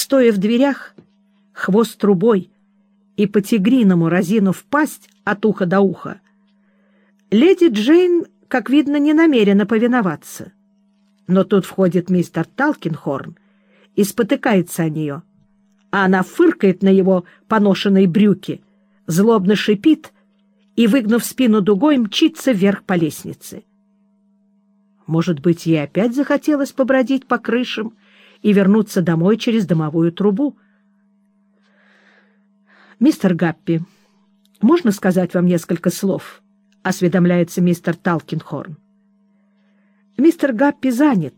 Стоя в дверях, хвост трубой и по-тигриному разинув пасть от уха до уха, леди Джейн, как видно, не намерена повиноваться. Но тут входит мистер Талкинхорн и спотыкается о нее, а она фыркает на его поношенные брюки, злобно шипит и, выгнув спину дугой, мчится вверх по лестнице. Может быть, ей опять захотелось побродить по крышам и вернуться домой через дымовую трубу. «Мистер Гаппи, можно сказать вам несколько слов?» — осведомляется мистер Талкинхорн. «Мистер Гаппи занят.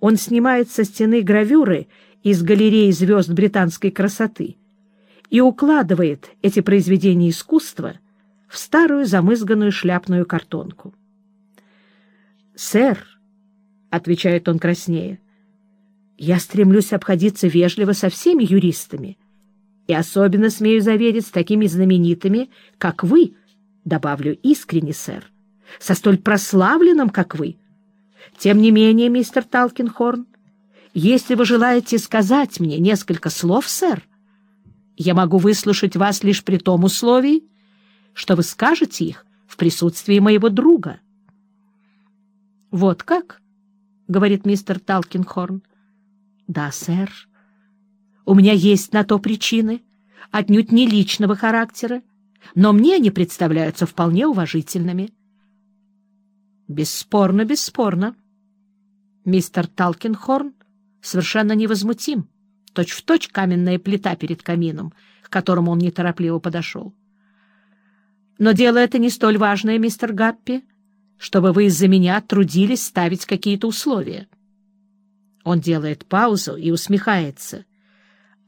Он снимает со стены гравюры из галереи звезд британской красоты и укладывает эти произведения искусства в старую замызганную шляпную картонку. «Сэр», — отвечает он краснее, — «я стремлюсь обходиться вежливо со всеми юристами, и особенно смею заверить с такими знаменитыми, как вы, добавлю искренне, сэр, со столь прославленным, как вы. Тем не менее, мистер Талкинхорн, если вы желаете сказать мне несколько слов, сэр, я могу выслушать вас лишь при том условии, что вы скажете их в присутствии моего друга». — Вот как? — говорит мистер Талкинхорн. — Да, сэр. У меня есть на то причины, отнюдь не личного характера, но мне они представляются вполне уважительными. — Бесспорно, бесспорно. Мистер Талкинхорн совершенно невозмутим, точь-в-точь точь каменная плита перед камином, к которому он неторопливо подошел. Но дело это не столь важное, мистер Гаппи, — чтобы вы из-за меня трудились ставить какие-то условия. Он делает паузу и усмехается,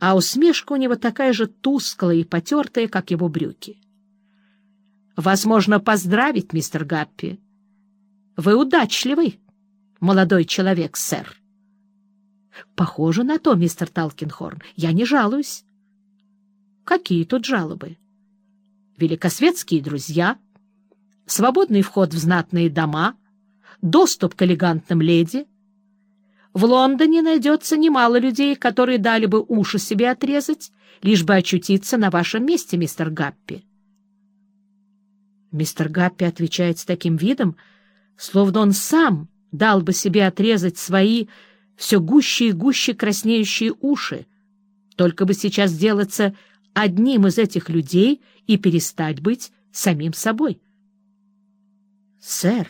а усмешка у него такая же тусклая и потертая, как его брюки. «Возможно, поздравить, мистер Гаппи. Вы удачливый, молодой человек, сэр». «Похоже на то, мистер Талкинхорн. Я не жалуюсь». «Какие тут жалобы?» «Великосветские друзья» свободный вход в знатные дома, доступ к элегантным леди. В Лондоне найдется немало людей, которые дали бы уши себе отрезать, лишь бы очутиться на вашем месте, мистер Гаппи. Мистер Гаппи отвечает с таким видом, словно он сам дал бы себе отрезать свои все гуще и гуще краснеющие уши, только бы сейчас сделаться одним из этих людей и перестать быть самим собой. «Сэр,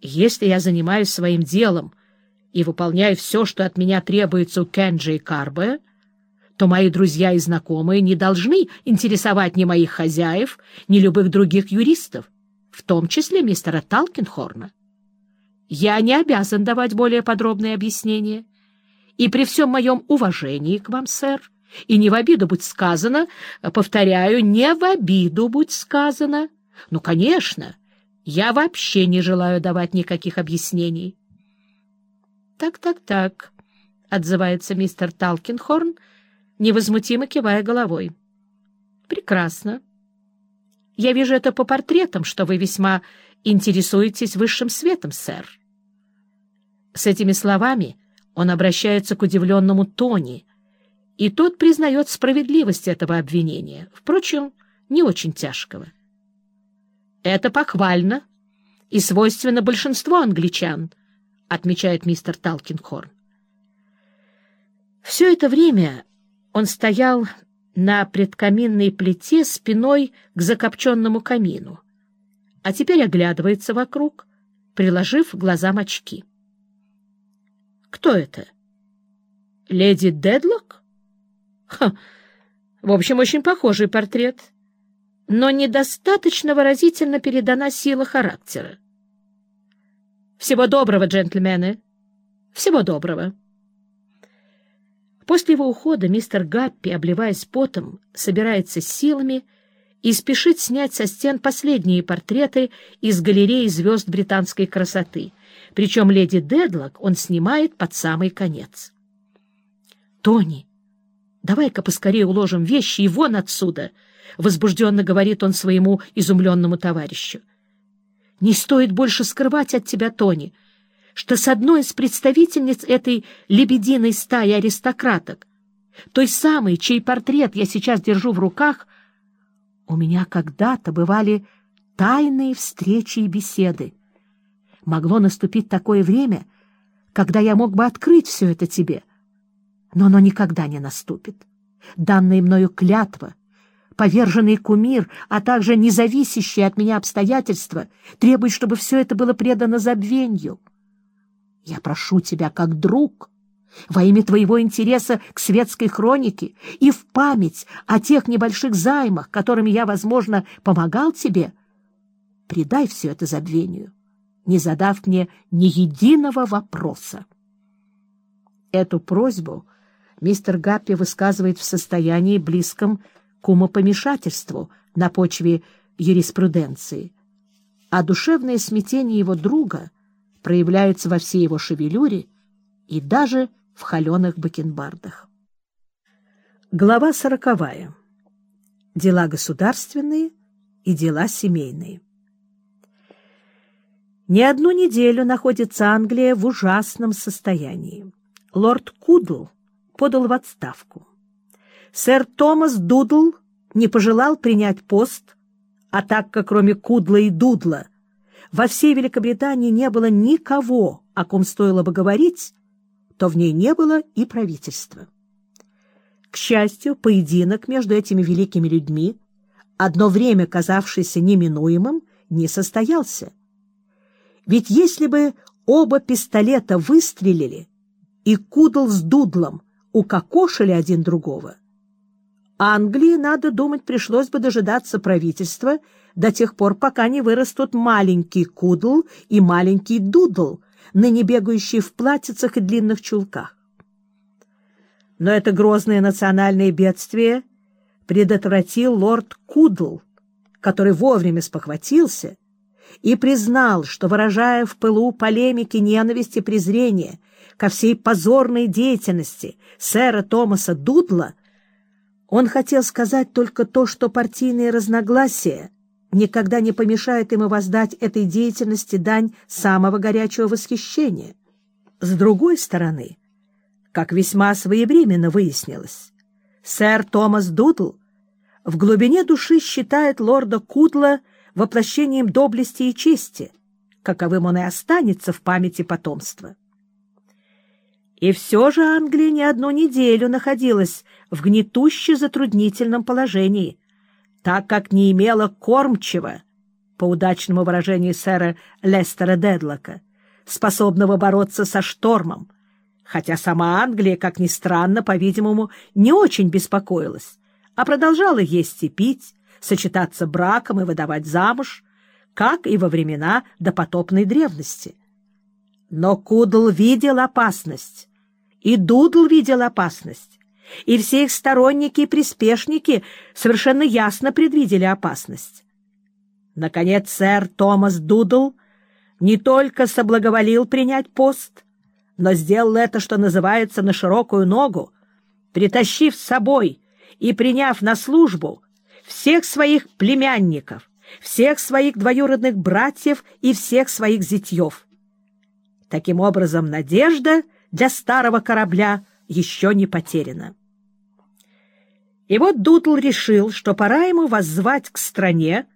если я занимаюсь своим делом и выполняю все, что от меня требуется у Кенджи и Карбе, то мои друзья и знакомые не должны интересовать ни моих хозяев, ни любых других юристов, в том числе мистера Талкинхорна. Я не обязан давать более подробные объяснения, и при всем моем уважении к вам, сэр, и не в обиду будь сказано, повторяю, не в обиду будь сказано, ну, конечно, — я вообще не желаю давать никаких объяснений. «Так, так, так», — отзывается мистер Талкинхорн, невозмутимо кивая головой. «Прекрасно. Я вижу это по портретам, что вы весьма интересуетесь высшим светом, сэр». С этими словами он обращается к удивленному Тони, и тот признает справедливость этого обвинения, впрочем, не очень тяжкого. Это похвально и свойственно большинству англичан, отмечает мистер Талкинхорн. Все это время он стоял на предкаминной плите спиной к закопченному камину, а теперь оглядывается вокруг, приложив глазам очки. Кто это? Леди Дедлок? Ха, в общем, очень похожий портрет — но недостаточно выразительно передана сила характера. Всего доброго, джентльмены! Всего доброго! После его ухода мистер Гаппи, обливаясь потом, собирается силами и спешит снять со стен последние портреты из галереи звезд британской красоты. Причем леди Дедлок он снимает под самый конец. «Тони, давай-ка поскорее уложим вещи и вон отсюда!» — возбужденно говорит он своему изумленному товарищу. «Не стоит больше скрывать от тебя, Тони, что с одной из представительниц этой лебединой стаи аристократок, той самой, чей портрет я сейчас держу в руках, у меня когда-то бывали тайные встречи и беседы. Могло наступить такое время, когда я мог бы открыть все это тебе, но оно никогда не наступит. Данная мною клятва, поверженный кумир, а также независящие от меня обстоятельства требуют, чтобы все это было предано забвенью. Я прошу тебя, как друг, во имя твоего интереса к светской хронике и в память о тех небольших займах, которыми я, возможно, помогал тебе, предай все это забвению, не задав мне ни единого вопроса. Эту просьбу мистер Гаппи высказывает в состоянии близком к умопомешательству на почве юриспруденции, а душевное смятение его друга проявляется во всей его шевелюре и даже в холеных бакенбардах. Глава сороковая. Дела государственные и дела семейные. Не одну неделю находится Англия в ужасном состоянии. Лорд Кудл подал в отставку. Сэр Томас Дудл не пожелал принять пост, а так как кроме Кудла и Дудла во всей Великобритании не было никого, о ком стоило бы говорить, то в ней не было и правительства. К счастью, поединок между этими великими людьми, одно время казавшийся неминуемым, не состоялся. Ведь если бы оба пистолета выстрелили, и Кудл с Дудлом укокошили один другого, Англии, надо думать, пришлось бы дожидаться правительства до тех пор, пока не вырастут маленький Кудл и маленький Дудл, ныне бегающие в платьицах и длинных чулках. Но это грозное национальное бедствие предотвратил лорд Кудл, который вовремя спохватился и признал, что, выражая в пылу полемики ненависти и презрения ко всей позорной деятельности сэра Томаса Дудла, он хотел сказать только то, что партийные разногласия никогда не помешают ему воздать этой деятельности дань самого горячего восхищения. С другой стороны, как весьма своевременно выяснилось, сэр Томас Дудл в глубине души считает лорда Кудла воплощением доблести и чести, каковым он и останется в памяти потомства. И все же Англия не одну неделю находилась в гнетуще затруднительном положении, так как не имела кормчего, по удачному выражению сэра Лестера Дедлока, способного бороться со штормом, хотя сама Англия, как ни странно, по-видимому, не очень беспокоилась, а продолжала есть и пить, сочетаться браком и выдавать замуж, как и во времена допотопной древности. Но Кудл видел опасность, и Дудл видел опасность, и все их сторонники и приспешники совершенно ясно предвидели опасность. Наконец, сэр Томас Дудл не только соблаговолил принять пост, но сделал это, что называется, на широкую ногу, притащив с собой и приняв на службу всех своих племянников, всех своих двоюродных братьев и всех своих зятьев. Таким образом, надежда для старого корабля еще не потеряна. И вот Дудл решил, что пора ему воззвать к стране,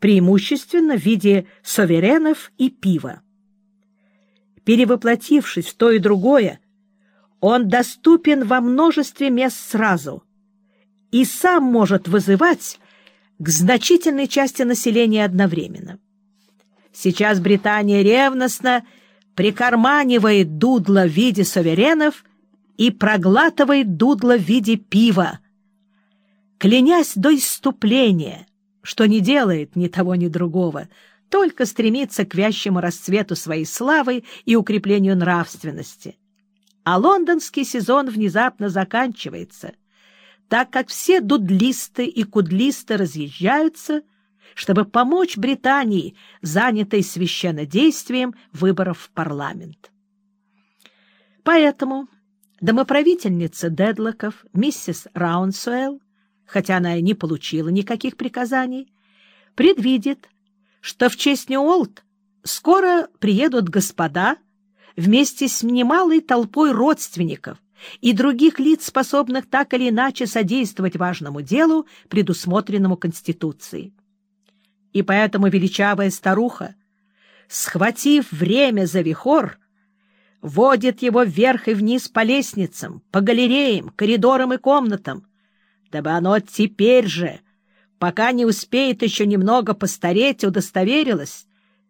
преимущественно в виде суверенов и пива. Перевоплотившись в то и другое, он доступен во множестве мест сразу и сам может вызывать к значительной части населения одновременно. Сейчас Британия ревностно прикарманивает дудло в виде суверенов и проглатывает дудло в виде пива, клянясь до иступления, что не делает ни того, ни другого, только стремится к вящему расцвету своей славы и укреплению нравственности. А лондонский сезон внезапно заканчивается, так как все дудлисты и кудлисты разъезжаются, чтобы помочь Британии, занятой священнодействием выборов в парламент. Поэтому домоправительница Дедлоков, миссис Раунсуэлл, хотя она и не получила никаких приказаний, предвидит, что в честь Ньюолт скоро приедут господа, вместе с немалой толпой родственников и других лиц, способных так или иначе содействовать важному делу, предусмотренному Конституцией. И поэтому величавая старуха, схватив время за вихор, водит его вверх и вниз по лестницам, по галереям, коридорам и комнатам, дабы оно теперь же, пока не успеет еще немного постареть, удостоверилось,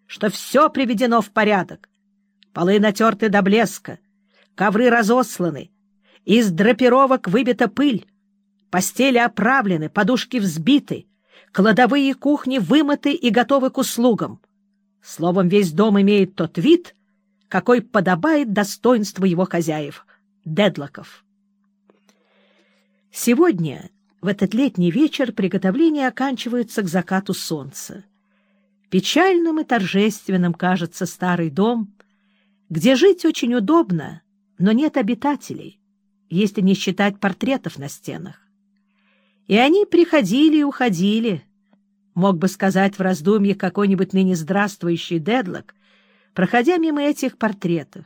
что все приведено в порядок. Полы натерты до блеска, ковры разосланы, из драпировок выбита пыль, постели оправлены, подушки взбиты, кладовые кухни вымыты и готовы к услугам. Словом, весь дом имеет тот вид, какой подобает достоинству его хозяев — дедлоков. Сегодня, в этот летний вечер, приготовления оканчиваются к закату солнца. Печальным и торжественным кажется старый дом, где жить очень удобно, но нет обитателей, если не считать портретов на стенах. И они приходили и уходили, мог бы сказать в раздумье какой-нибудь ныне здравствующий Дедлок, проходя мимо этих портретов.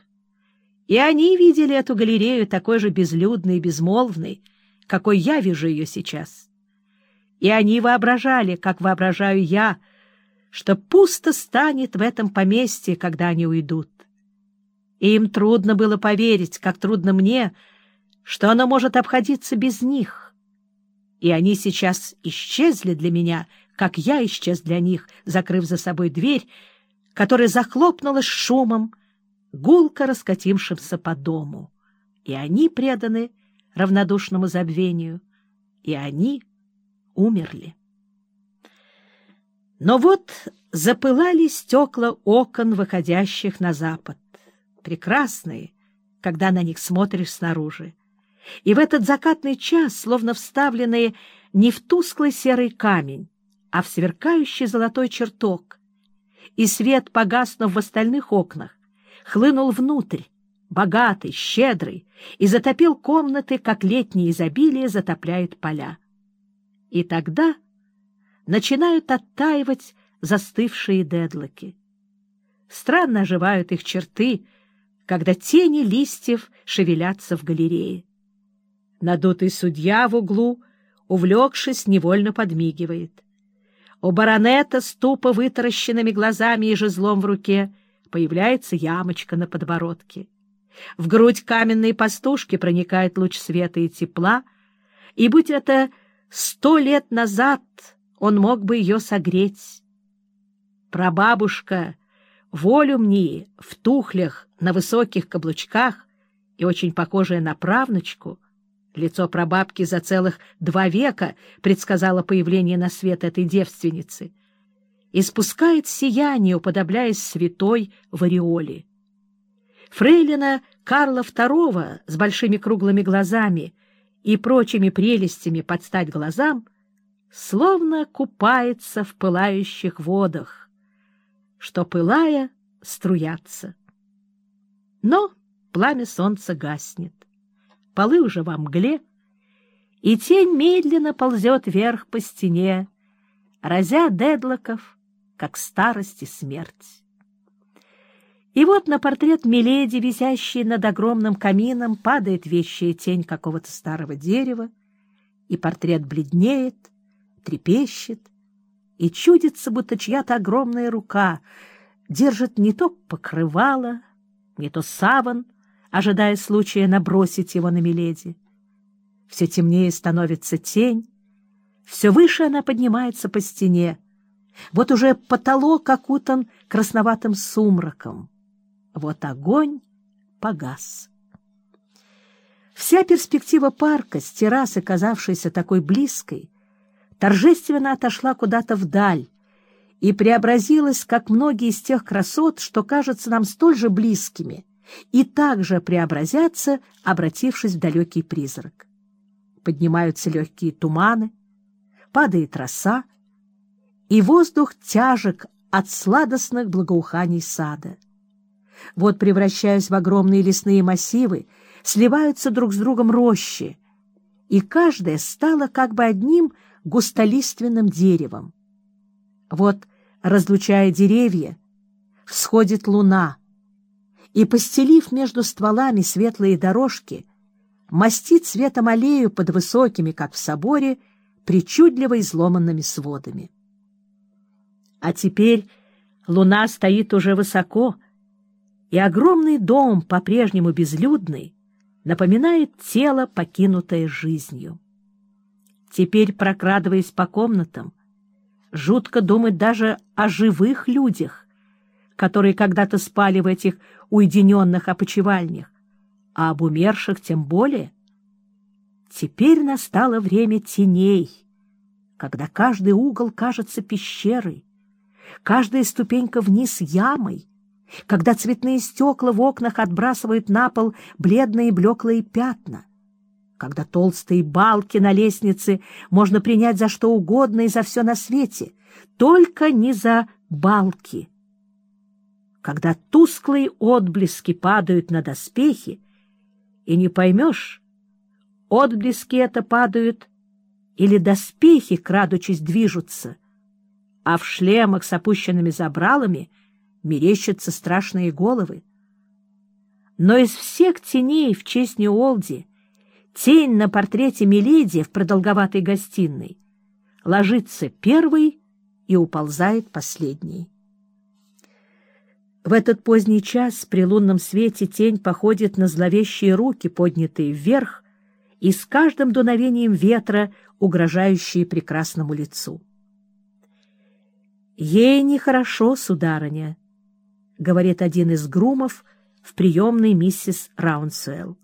И они видели эту галерею такой же безлюдной и безмолвной, какой я вижу ее сейчас. И они воображали, как воображаю я, что пусто станет в этом поместье, когда они уйдут. И им трудно было поверить, как трудно мне, что оно может обходиться без них. И они сейчас исчезли для меня, как я исчез для них, закрыв за собой дверь, которая захлопнулась шумом, гулко раскатившимся по дому. И они преданы равнодушному забвению, и они умерли. Но вот запылали стекла окон, выходящих на запад, прекрасные, когда на них смотришь снаружи. И в этот закатный час, словно вставленные не в тусклый серый камень, а в сверкающий золотой чертог, и свет, погаснув в остальных окнах, хлынул внутрь, богатый, щедрый, и затопил комнаты, как летнее изобилие затопляет поля. И тогда начинают оттаивать застывшие дедлоки. Странно оживают их черты, когда тени листьев шевелятся в галерее. Надутый судья в углу, увлекшись, невольно подмигивает. У баронета с тупо вытаращенными глазами и жезлом в руке появляется ямочка на подбородке. В грудь каменной пастушки проникает луч света и тепла, и, будь это сто лет назад, он мог бы ее согреть. Прабабушка, волю мне, в тухлях, на высоких каблучках и очень похожая на правнучку, лицо прабабки за целых два века предсказало появление на свет этой девственницы, испускает сияние, уподобляясь святой в ореоле. Фрейлина Карла II с большими круглыми глазами и прочими прелестями под стать глазам словно купается в пылающих водах, что, пылая, струятся. Но пламя солнца гаснет, полы уже во мгле, и тень медленно ползет вверх по стене, разя дедлоков, как старость и смерть. И вот на портрет Миледи, висящий над огромным камином, падает вещая тень какого-то старого дерева, и портрет бледнеет, трепещет, и чудится, будто чья-то огромная рука держит не то покрывало, не то саван, ожидая случая набросить его на Миледи. Все темнее становится тень, все выше она поднимается по стене. Вот уже потолок окутан красноватым сумраком. Вот огонь погас. Вся перспектива парка с террасы, казавшейся такой близкой, торжественно отошла куда-то вдаль и преобразилась, как многие из тех красот, что кажутся нам столь же близкими, и также преобразятся, обратившись в далекий призрак. Поднимаются легкие туманы, падает роса, и воздух тяжек от сладостных благоуханий сада. Вот, превращаясь в огромные лесные массивы, сливаются друг с другом рощи, и каждая стала как бы одним густолиственным деревом. Вот, разлучая деревья, всходит луна, и, постелив между стволами светлые дорожки, мастит цветом аллею под высокими, как в соборе, причудливо изломанными сводами. А теперь луна стоит уже высоко, и огромный дом, по-прежнему безлюдный, напоминает тело, покинутое жизнью. Теперь, прокрадываясь по комнатам, жутко думать даже о живых людях, которые когда-то спали в этих уединенных опочивальнях, а об умерших тем более. Теперь настало время теней, когда каждый угол кажется пещерой, каждая ступенька вниз ямой, когда цветные стекла в окнах отбрасывают на пол бледные блеклые пятна, когда толстые балки на лестнице можно принять за что угодно и за все на свете, только не за балки. Когда тусклые отблески падают на доспехи, и не поймешь, отблески это падают или доспехи, крадучись, движутся, а в шлемах с опущенными забралами мерещатся страшные головы. Но из всех теней в честь Ньюолди тень на портрете Миледи в продолговатой гостиной ложится первый и уползает последний. В этот поздний час при лунном свете тень походит на зловещие руки, поднятые вверх, и с каждым дуновением ветра угрожающие прекрасному лицу. «Ей нехорошо, сударыня», — говорит один из грумов в приемной миссис Раунсуэлл.